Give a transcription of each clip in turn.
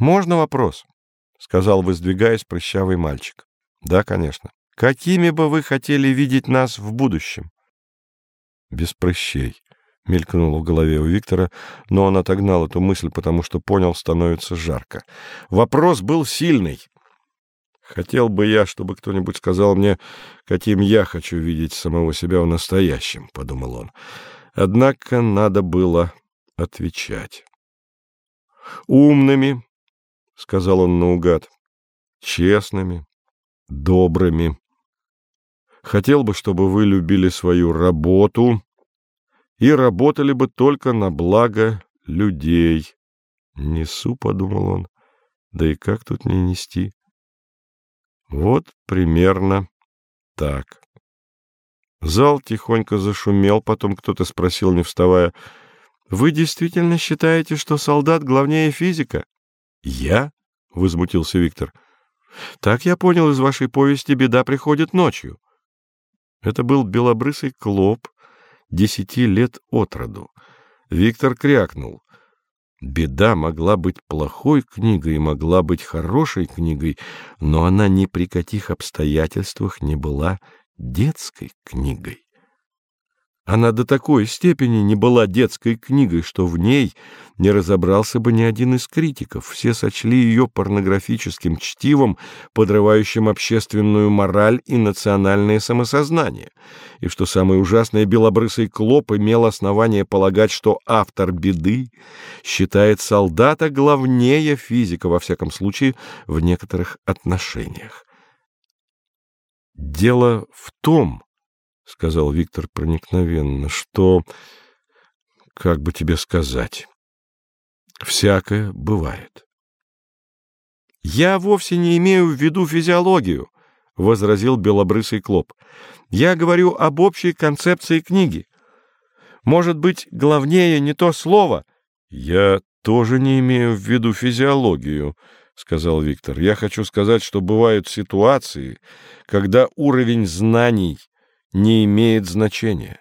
«Можно вопрос?» — сказал, воздвигаясь, прыщавый мальчик. «Да, конечно. Какими бы вы хотели видеть нас в будущем?» «Без прыщей», — мелькнуло в голове у Виктора, но он отогнал эту мысль, потому что понял, становится жарко. Вопрос был сильный. Хотел бы я, чтобы кто-нибудь сказал мне, каким я хочу видеть самого себя в настоящем, — подумал он. Однако надо было отвечать. Умными, — сказал он наугад, — честными, добрыми. Хотел бы, чтобы вы любили свою работу и работали бы только на благо людей. Несу, — подумал он, — да и как тут не нести? Вот примерно так. Зал тихонько зашумел, потом кто-то спросил, не вставая, «Вы действительно считаете, что солдат главнее физика?» «Я?» — возмутился Виктор. «Так я понял из вашей повести «Беда приходит ночью». Это был белобрысый клоп, десяти лет от роду. Виктор крякнул. Беда могла быть плохой книгой, могла быть хорошей книгой, но она ни при каких обстоятельствах не была детской книгой. Она до такой степени не была детской книгой, что в ней не разобрался бы ни один из критиков. Все сочли ее порнографическим чтивом, подрывающим общественную мораль и национальное самосознание. И что самое ужасное, белобрысый клоп имел основание полагать, что автор «Беды» считает солдата главнее физика, во всяком случае, в некоторых отношениях. Дело в том, — сказал Виктор проникновенно, — что, как бы тебе сказать, всякое бывает. — Я вовсе не имею в виду физиологию, — возразил белобрысый клоп. — Я говорю об общей концепции книги. Может быть, главнее не то слово? — Я тоже не имею в виду физиологию, — сказал Виктор. — Я хочу сказать, что бывают ситуации, когда уровень знаний не имеет значения.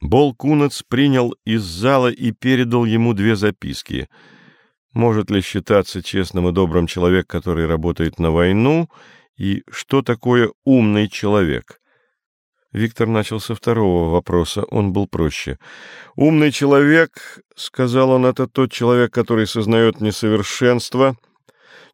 Бол Кунац принял из зала и передал ему две записки. Может ли считаться честным и добрым человек, который работает на войну, и что такое умный человек? Виктор начал со второго вопроса, он был проще. «Умный человек, — сказал он, — это тот человек, который сознает несовершенство,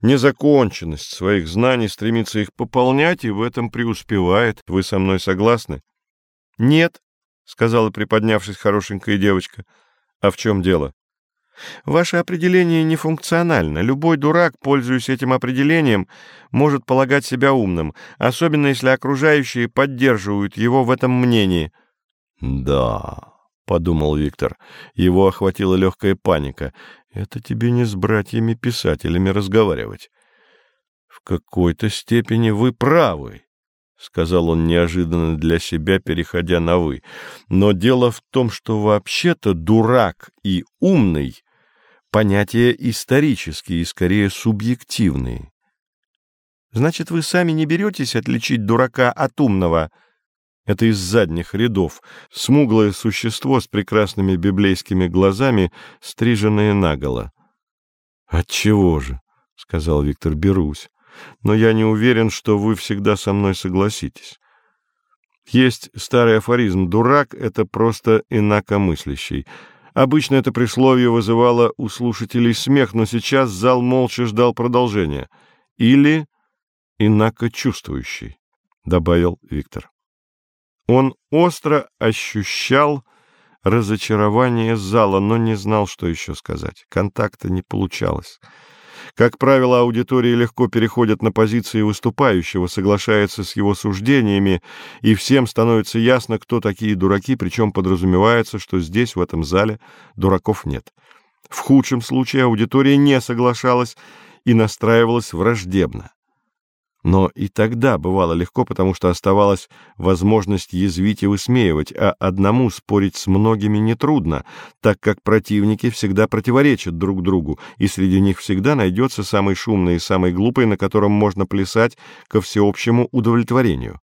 незаконченность своих знаний, стремится их пополнять и в этом преуспевает. Вы со мной согласны? — Нет, — сказала приподнявшись хорошенькая девочка. — А в чем дело? — Ваше определение нефункционально. Любой дурак, пользуясь этим определением, может полагать себя умным, особенно если окружающие поддерживают его в этом мнении. — Да, — подумал Виктор. Его охватила легкая паника. Это тебе не с братьями-писателями разговаривать. — В какой-то степени вы правы, — сказал он неожиданно для себя, переходя на «вы». Но дело в том, что вообще-то дурак и умный — понятия исторические и скорее субъективные. — Значит, вы сами не беретесь отличить дурака от умного? — это из задних рядов. Смуглое существо с прекрасными библейскими глазами, стриженное наголо. «Отчего же?» — сказал Виктор, — «берусь. Но я не уверен, что вы всегда со мной согласитесь. Есть старый афоризм «дурак — это просто инакомыслящий». Обычно это присловие вызывало у слушателей смех, но сейчас зал молча ждал продолжения. «Или инакочувствующий», — добавил Виктор. Он остро ощущал разочарование зала, но не знал, что еще сказать. Контакта не получалось. Как правило, аудитория легко переходит на позиции выступающего, соглашается с его суждениями, и всем становится ясно, кто такие дураки, причем подразумевается, что здесь, в этом зале, дураков нет. В худшем случае аудитория не соглашалась и настраивалась враждебно. Но и тогда бывало легко, потому что оставалась возможность язвить и высмеивать, а одному спорить с многими нетрудно, так как противники всегда противоречат друг другу, и среди них всегда найдется самый шумный и самый глупый, на котором можно плясать ко всеобщему удовлетворению.